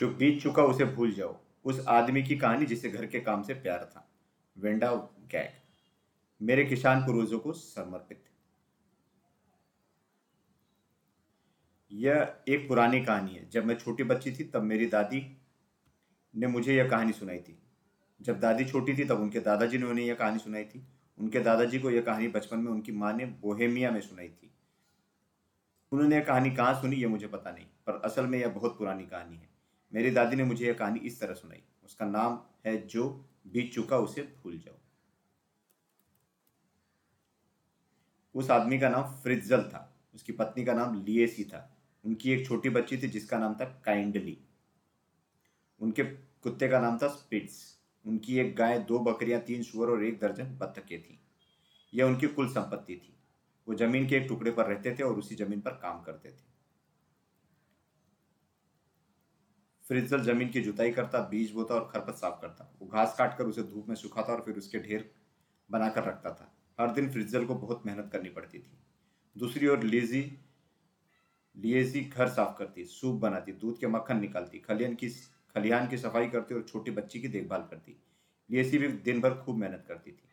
जो बीत चुका उसे भूल जाओ। उस आदमी की कहानी जिसे घर के काम से प्यार था। वेंडा गैग, मेरे किसान पूर्वजों को समर्पित। यह एक पुरानी कहानी है। जब मैं छोटी बच्ची थी, तब मेरी दादी ने मुझे यह कहानी सुनाई थी। जब दादी छोटी थी, तब उनके दादाजी ने उन्हें यह कहानी सुनाई थी। उनके दादाजी को यह कहानी बचपन में उनकी माँ ने बोहेमिया में सुनाई थी। उन्होंने यह कहानी कहाँ सुनी, यह मुझे पता नहीं, पर असल में यह बहुत पुरानी कहानी है। मेरी दादी ने मुझे यह कहानी इस तरह सुनाई। उसका नाम है जो बीत चुका उसे भूल जाओ। उस आदमी का नाम फ्रिजल था। उसकी पत्नी का नाम लिएसी था। उनकी एक छोटी बच्ची थी जिसका नाम था काइंडली। उनके कुत्ते का नाम था स्पिट्स। उनकी एक गाय, दो बकरियाँ, तीन सुअर और एक दर्जन बत्तखें थी। यह उनकी कुल संपत्ति थी। वो ज़मीन के एक टुकड़े पर रहते थे और उसी ज़मीन पर काम करते थे। फ्रिजल ज़मीन की जुताई करता, बीज बोता और खरपत साफ़ करता। वो घास काट कर उसे धूप में सुखाता और फिर उसके ढेर बनाकर रखता था। हर दिन फ्रिजल को बहुत मेहनत करनी पड़ती थी। दूसरी ओर लेजी लिएजी घर साफ़ करती, सूप बनाती, दूध के मक्खन निकालती, खलियन की खलिहान की सफ़ाई करती और छोटी बच्ची की देखभाल करती। लिएसी भी दिन भर खूब मेहनत करती थी।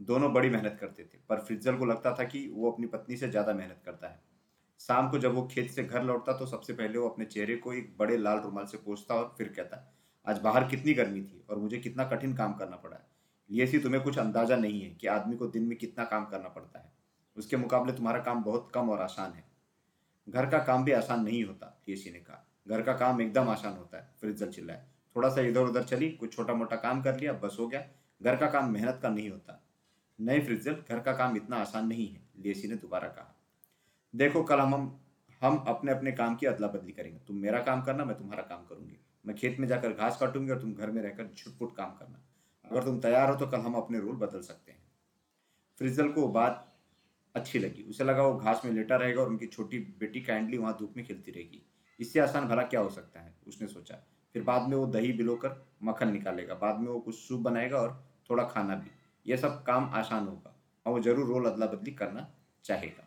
दोनों बड़ी मेहनत करते थे, पर फ्रिजल को लगता था कि वो अपनी पत्नी से ज़्यादा मेहनत करता है। शाम को जब वो खेत से घर लौटता तो सबसे पहले वो अपने चेहरे को एक बड़े लाल रुमाल से पोछता और फिर कहता, आज बाहर कितनी गर्मी थी और मुझे कितना कठिन काम करना पड़ा है। लिएसी तुम्हें कुछ अंदाज़ा नहीं है कि आदमी को दिन में कितना काम करना पड़ता है। उसके मुकाबले तुम्हारा काम बहुत कम और आसान है। घर का काम भी आसान नहीं होता लिएसी ने कहा। घर का काम एकदम आसान होता है। फ्रिजल चिल्लाए थोड़ा सा इधर उधर चली, कुछ छोटा मोटा काम कर लिया, बस हो गया। घर का काम मेहनत का नहीं होता। नहीं फ्रिजल घर का काम इतना आसान नहीं है लेसी ने दोबारा कहा। देखो, कल हम हम अपने अपने काम की अदला बदली करेंगे। तुम मेरा काम करना, मैं तुम्हारा काम करूँगी। मैं खेत में जाकर घास काटूँगी और तुम घर में रहकर छुटपुट काम करना। अगर तुम तैयार हो तो कल हम अपने रोल बदल सकते हैं। फ्रिजल को बात अच्छी लगी। उसे लगा वो घास में लेटा रहेगा और उनकी छोटी बेटी काइंडली वहाँ धूप में खेलती रहेगी। इससे आसान भला क्या हो सकता है? उसने सोचा। फिर बाद में वो दही बिलोकर मक्खन निकालेगा। बाद में वो कुछ सूप बनाएगा और थोड़ा खाना भी। यह सब काम आसान होगा। और वो ज़रूर रोल अदला बदली करना चाहेगा।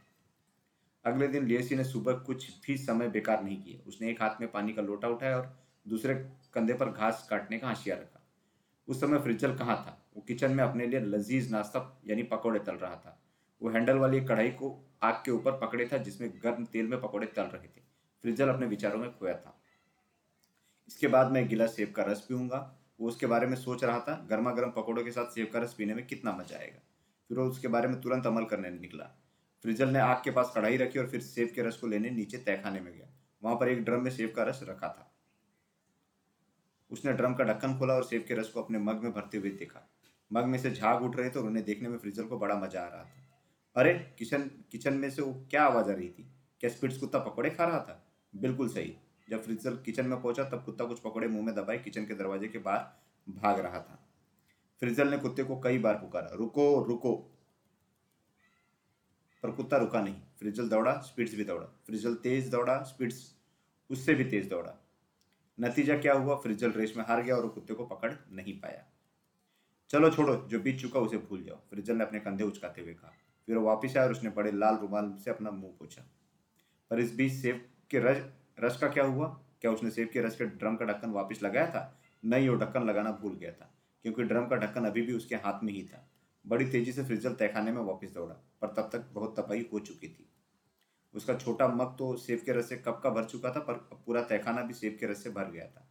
अगले दिन लियसी ने सुबह कुछ भी समय बेकार नहीं किया। उसने एक हाथ में पानी का लोटा उठाया और दूसरे कंधे पर घास काटने का हाशिया रखा। उस समय फ्रिजल कहाँ था? वो किचन में अपने लिए लजीज नाश्ता यानी पकौड़े तल रहा था। वो हैंडल वाली कढ़ाई को आग के ऊपर पकड़े था, जिसमें गर्म तेल में पकौड़े तल रहे थे। फ्रिजल अपने विचारों में खोया था। इसके बाद मैं गिला सेब का रस पीऊँगा। वो उसके बारे में सोच रहा था, गर्मा गर्म पकौड़ों के साथ सेब का रस पीने में कितना मज़ा आएगा। फिर वो उसके बारे में तुरंत अमल करने निकला। फ्रिजल ने आग के पास कढ़ाई रखी और फिर सेब के रस को लेने नीचे तहखाने में गया। वहाँ पर एक ड्रम में सेब का रस रखा था। उसने ड्रम का ढक्कन खोला और सेब के रस को अपने मग में भरते हुए देखा। मग में से झाग उठ रहे थे और उन्हें देखने में फ्रिजल को बड़ा मज़ा आ रहा था। अरे, किचन किचन में से वो क्या आवाज़ आ रही थी? क्या स्पिट्स कुत्ता पकौड़े खा रहा था? बिल्कुल सही। जब फ्रिजल किचन में पहुँचा, तब कुत्ता कुछ पकौड़े मुँह में दबाए, किचन के दरवाजे के बाहर भाग रहा था। फ्रिजल ने कुत्ते को कई बार पुकारा, रुको रुको। पर कुत्ता रुका नहीं। फ्रिजल दौड़ा स्पिट्स भी दौड़ा। फ्रिजल तेज दौड़ा स्पिट्स उससे भी तेज दौड़ा। नतीजा क्या हुआ? फ्रिजल रेस में हार गया और कुत्ते को पकड़ नहीं पाया। चलो छोड़ो, जो बीत चुका उसे भूल जाओ। फ्रिजल ने अपने कंधे उचकाते हुए कहा। फिर वो वापिस आया और उसने बड़े लाल रुमाल से अपना मुँह पोछा। पर इस बीच सेब के रस रस का क्या हुआ? क्या उसने सेब के रस के ड्रम का ढक्कन वापस लगाया था? नहीं, वो ढक्कन लगाना भूल गया था, क्योंकि ड्रम का ढक्कन अभी भी उसके हाथ में ही था। बड़ी तेज़ी से फ्रिजल तहखाने में वापस दौड़ा, पर तब तक बहुत तबाही हो चुकी थी। उसका छोटा मग तो सेब के रस से कब का भर चुका था, पर पूरा तहखाना भी सेब के रस से भर गया था।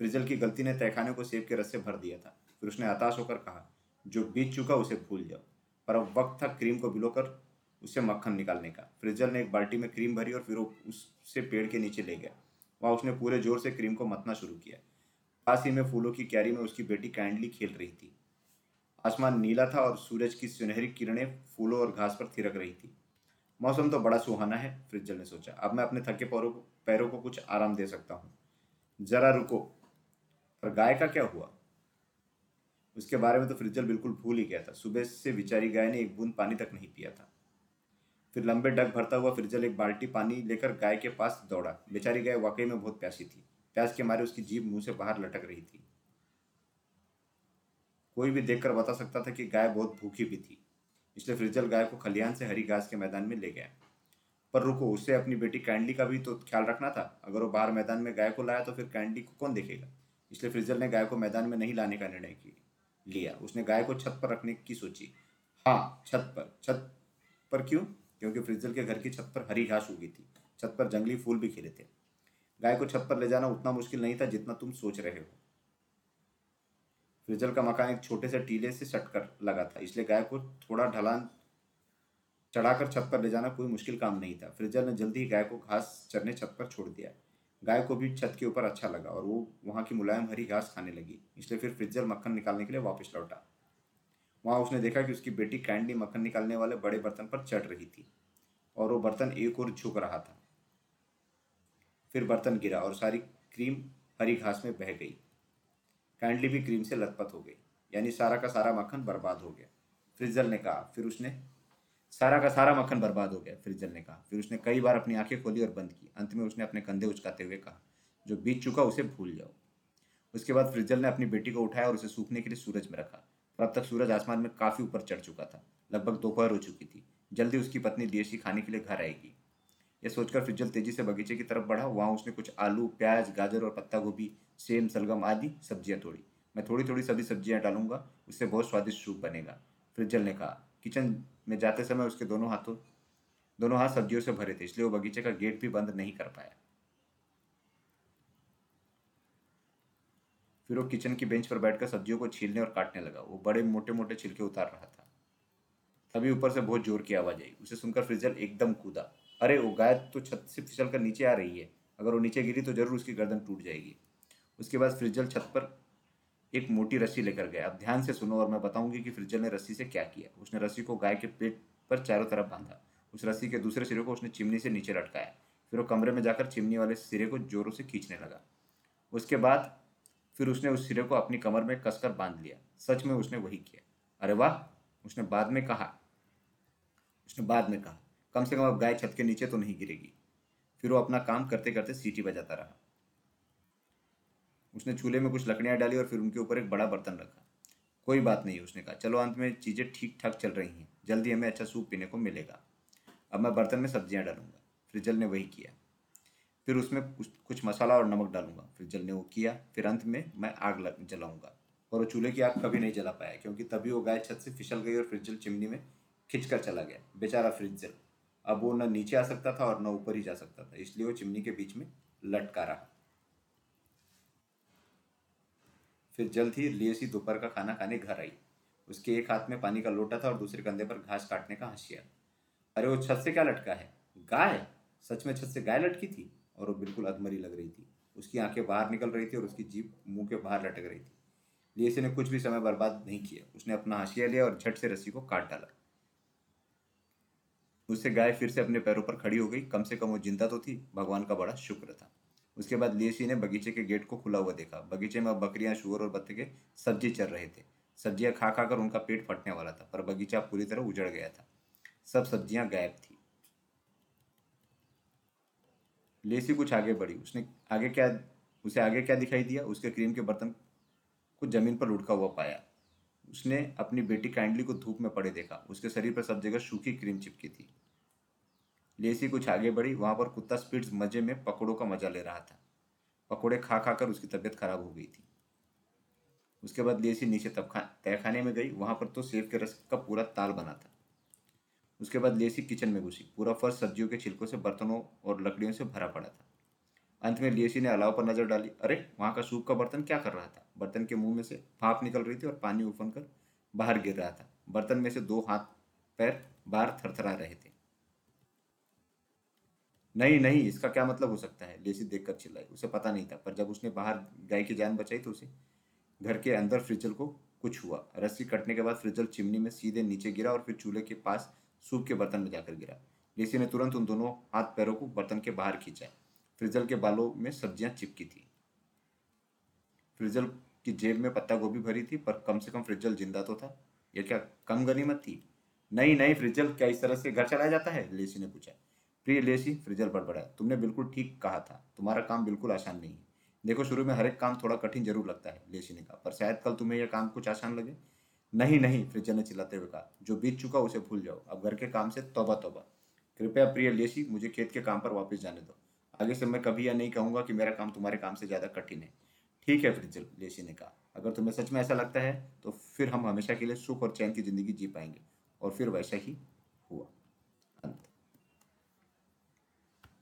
फ्रिजल की गलती ने तहखाने को सेब के रस से भर दिया था, फिर उसने हताश होकर कहा, जो बीत चुका उसे भूल जाओ। पर अब वक्त था क्रीम को बिलोकर उससे मक्खन निकालने का। फ्रिजल ने एक बाल्टी में क्रीम भरी और फिर वो उससे पेड़ के नीचे ले गया। वहाँ उसने पूरे ज़ोर से क्रीम को मतना शुरू किया। पास ही में फूलों की क्यारी में उसकी बेटी काइंडली खेल रही थी। आसमान नीला था और सूरज की सुनहरी किरणें फूलों और घास पर थिरक रही थी। मौसम तो बड़ा सुहाना है फ्रिजल ने सोचा। अब मैं अपने थके पैरों को पैरों को कुछ आराम दे सकता हूँ। जरा रुको। पर गाय का क्या हुआ? उसके बारे में तो फ्रिजल बिल्कुल भूल ही गया था। सुबह से बेचारी गाय ने एक बूंद पानी तक नहीं पिया था। फिर लंबे डग भरता हुआ फ्रिजल एक बाल्टी पानी लेकर गाय के पास दौड़ा। बेचारी गाय वाकई में बहुत प्यासी थी। प्यास के मारे उसकी जीभ मुँह से बाहर लटक रही थी। कोई भी देखकर बता सकता था कि गाय बहुत भूखी भी थी, इसलिए फ्रिजल गाय को खलिहान से हरी घास के मैदान में ले गया पर रुको उससे अपनी बेटी कैंडली का भी तो ख्याल रखना था। अगर वो बाहर मैदान में गाय को लाया तो फिर कैंडली को कौन देखेगा? इसलिए फ्रिजल ने गाय को मैदान में नहीं लाने का निर्णय लिया। उसने गाय को छत पर रखने की सोची। हाँ छत पर। छत पर क्यों? क्योंकि फ्रिजल के घर की छत पर हरी घास उगी थी। छत पर जंगली फूल भी खिले थे। गाय को छत पर ले जाना उतना मुश्किल नहीं था जितना तुम सोच रहे हो। फ्रिजल का मकान एक छोटे से टीले से सट कर लगा था, इसलिए गाय को थोड़ा ढलान चढ़ाकर छत पर ले जाना कोई मुश्किल काम नहीं था। फ्रिजल ने जल्दी ही गाय को घास चरने छत पर छोड़ दिया। गाय को भी छत के ऊपर अच्छा लगा और वो वहाँ की मुलायम हरी घास खाने लगी, इसलिए फिर फ्रिजल मक्खन निकालने के लिए वापस लौटा। वहाँ उसने देखा कि उसकी बेटी कैंडी मक्खन निकालने वाले बड़े बर्तन पर चढ़ रही थी और वो बर्तन एक और झुक रहा था। फिर बर्तन गिरा और सारी क्रीम हरी घास में बह गई। कैंडली भी क्रीम से लथपथ हो गई। यानी सारा का सारा मक्खन बर्बाद हो गया। फ्रिजल ने कहा, फिर उसने सारा का सारा मक्खन बर्बाद हो गया फ्रिजल ने कहा। फिर उसने कई बार अपनी आँखें खोली और बंद की। अंत में उसने अपने कंधे उचकाते हुए कहा, जो बीत चुका उसे भूल जाओ। उसके बाद फ्रिजल ने अपनी बेटी को उठाया और उसे सूखने के लिए सूरज में रखा। पर अब तक सूरज आसमान में काफ़ी ऊपर चढ़ चुका था। लगभग दोपहर हो चुकी थी। जल्दी उसकी पत्नी देशी खाने के लिए घर आएगी। यह सोचकर फ्रिजल तेज़ी से बगीचे की तरफ़ बढ़ा। वहाँ उसने कुछ आलू, प्याज, गाजर और पत्ता गोभी सेम सलगम आदि सब्ज़ियाँ तोड़ी। मैं थोड़ी थोड़ी सभी सब्ज़ियाँ डालूँगा, उससे बहुत स्वादिष्ट सूप बनेगा। फ्रिजल ने कहा किचन में जाते समय उसके दोनों हाथों, दोनों हाथ सब्जियों से भरे थे, इसलिए वो बगीचे का गेट भी बंद नहीं कर पाया। फिर वो किचन की बेंच पर बैठकर सब्जियों को छीलने और काटने लगा। वो बड़े मोटे मोटे छिलके उतार रहा था। तभी ऊपर से बहुत ज़ोर की आवाज़ आई। उसे सुनकर फ्रिजल एकदम कूदा। अरे, वो गाय तो छत से फिसल कर नीचे आ रही है। अगर वो नीचे गिरी तो ज़रूर उसकी गर्दन टूट जाएगी। उसके बाद फ्रिजल छत पर एक मोटी रस्सी लेकर गया अब ध्यान से सुनो और मैं बताऊँगी कि फ्रिजल ने रस्सी से क्या किया। उसने रस्सी को गाय के पेट पर चारों तरफ़ बांधा। उस रस्सी के दूसरे सिरे को उसने चिमनी से नीचे लटकाया। फिर वो कमरे में जाकर चिमनी वाले सिरे को जोरों से खींचने लगा। उसके बाद फिर उसने उस सिरे को अपनी कमर में कसकर बाँध लिया। सच में उसने वही किया। अरे वाह! उसने बाद में कहा। उसने बाद में कहा। कम से कम अब गाय छत के नीचे तो नहीं गिरेगी। फिर वो अपना काम करते करते सीटी बजाता रहा। उसने चूल्हे में कुछ लकड़ियाँ डाली और फिर उनके ऊपर एक बड़ा बर्तन रखा। कोई बात नहीं, उसने कहा। चलो अंत में चीज़ें ठीक ठाक चल रही हैं। जल्दी हमें अच्छा सूप पीने को मिलेगा। अब मैं बर्तन में सब्ज़ियाँ डालूँगा। फ्रिजल ने वही किया। फिर उसमें कुछ कुछ मसाला और नमक डालूँगा। फ्रिजल ने वो किया। फिर अंत में मैं आग जलाऊँगा। और वो चूल्हे की आग कभी नहीं जला पाया, क्योंकि तभी वो गाय छत से फिसल गई और फ्रिजल चिमनी में खिंच कर चला गया। बेचारा फ्रिजल अब वो न नीचे आ सकता था और न ऊपर ही जा सकता था। इसलिए वो चिमनी के बीच में लटका रहा। फिर जल्द ही लियसी दोपहर का खाना खाने घर आई। उसके एक हाथ में पानी का लोटा था और दूसरे कंधे पर घास काटने का हंसिया अरे, वो छत से क्या लटका है? गाय? सच में छत से गाय लटकी थी? और वो बिल्कुल अधमरी लग रही थी। उसकी आँखें बाहर निकल रही थी और उसकी जीप मुँह के बाहर लटक रही थी। लियसी ने कुछ भी समय बर्बाद नहीं किया। उसने अपना हंसिया लिया और झट से रस्सी को काट डाला। उससे गाय फिर से अपने पैरों पर खड़ी हो गई। कम से कम वो ज़िंदा तो थी। भगवान का बड़ा शुक्र था। उसके बाद लेसी ने बगीचे के गेट को खुला हुआ देखा। बगीचे में बकरियाँ शुअर और बत्तखे सब्ज़ी चल रहे थे। सब्ज़ियाँ खा खा कर उनका पेट फटने वाला था, पर बगीचा पूरी तरह उजड़ गया था। सब सब्ज़ियाँ गायब थी। लेसी कुछ आगे बढ़ी। उसने आगे क्या, उसे आगे क्या दिखाई दिया? उसके क्रीम के बर्तन को ज़मीन पर लुढ़का हुआ पाया। उसने अपनी बेटी काइंडली को धूप में पड़े देखा। उसके शरीर पर सब जगह सूखी क्रीम चिपकी थी। लेसी कुछ आगे बढ़ी, वहाँ पर कुत्ता स्पीड्स मज़े में पकौड़ों का मज़ा ले रहा था। पकौड़े खा खा कर उसकी तबीयत खराब हो गई थी। उसके बाद लेसी नीचे तबखा तहखाने में गई, वहाँ पर तो सेब के रस का पूरा ताल बना था। उसके बाद लेसी किचन में घुसी, पूरा फर्श सब्जियों के छिलकों से, बर्तनों और लकड़ियों से भरा पड़ा था। अंत में लेसी ने अलाव पर नज़र डाली, अरे, वहाँ का सूप का बर्तन क्या कर रहा था? बर्तन के मुँह में से भाप निकल रही थी और पानी उफन कर बाहर गिर रहा था। बर्तन में से दो हाथ पैर बाहर थरथरा रहे थे। नहीं नहीं, इसका क्या मतलब हो सकता है? लेसी देखकर चिल्लाई। उसे पता नहीं था, पर जब उसने बाहर गाय की जान बचाई तो उसे घर के अंदर फ्रिजल को कुछ हुआ। रस्सी कटने के बाद फ्रिजल चिमनी में सीधे नीचे गिरा और फिर चूल्हे के पास सूप के बर्तन में जाकर गिरा। लेसी ने तुरंत उन दोनों हाथ पैरों को बर्तन के बाहर खींचा। फ्रिजल के बालों में सब्ज़ियाँ चिपकी थी। फ्रिजल की जेब में पत्ता गोभी भरी थी, पर कम से कम फ्रिजल ज़िंदा तो था। यह क्या कम गनीमत थी? नहीं नहीं, फ्रिजल क्या इस तरह से घर चलाया जाता है? लेसी ने पूछा। प्रिय लेसी, फ्रिजल बड़बड़ाया तुमने बिल्कुल ठीक कहा था। तुम्हारा काम बिल्कुल आसान नहीं है। देखो, शुरू में हर एक काम थोड़ा कठिन ज़रूर लगता है लेसी ने कहा, पर शायद कल तुम्हें यह काम कुछ आसान लगे। नहीं नहीं, फ्रिजल ने चिल्लाते हुए कहा, जो बीत चुका उसे भूल जाओ। अब घर के काम से तोबा तोबा। कृपया प्रिय लेसी, मुझे खेत के काम पर वापस जाने दो। आगे से मैं कभी यह नहीं कहूँगा कि मेरा काम तुम्हारे काम से ज़्यादा कठिन है। ठीक है, फ्रिजल, लेसी ने कहा। अगर तुम्हें सच में ऐसा लगता है तो फिर हम हमेशा के लिए सुख और चैन की ज़िंदगी जी पाएँगे। और फिर वैसा ही